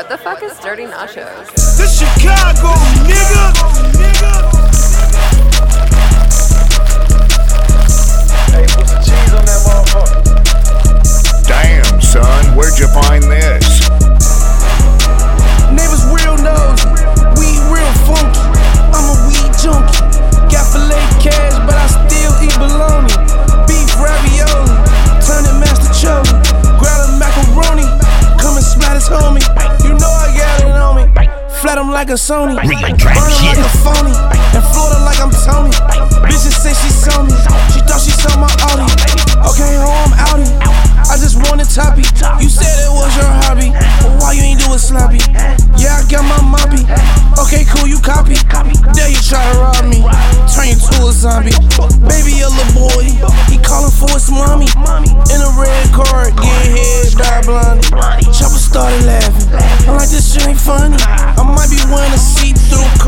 What the fuck is Dirty Nachos? This Chicago, nigga. Hey, put some cheese on that motherfucker. Damn, son, where'd you find this? Like a Sony, burn like a phony, and Florida like I'm Tony.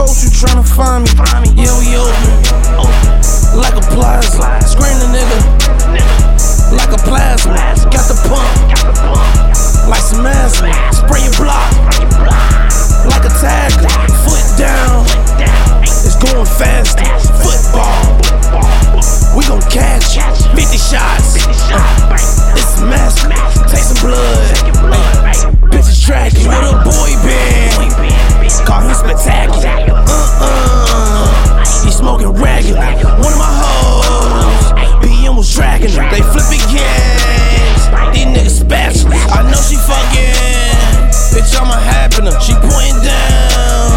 Coat, you tryna find me. Yo, yo, like a plaza. Was her. They flipping gangs. These niggas spatula. I know she fucking. Bitch, I'ma happen her. Uh, she pointing down.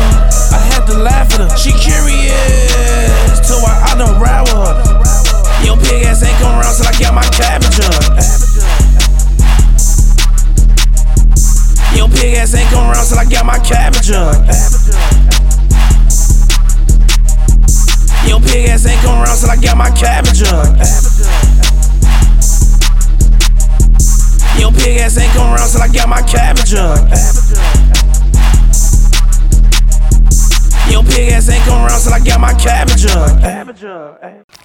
I had to laugh at her. She curious. Till I, I done ride with her. Yo, pig ass ain't come around till I got my cabbage uh. up. Yo, pig ass ain't come around till I got my cabbage uh. up. Yo, pig ass ain't come around till I got my cabbage up. Pig ass ain't come around till I got my cabbage up. Yo, pig ass ain't come around till I got my cabbage up.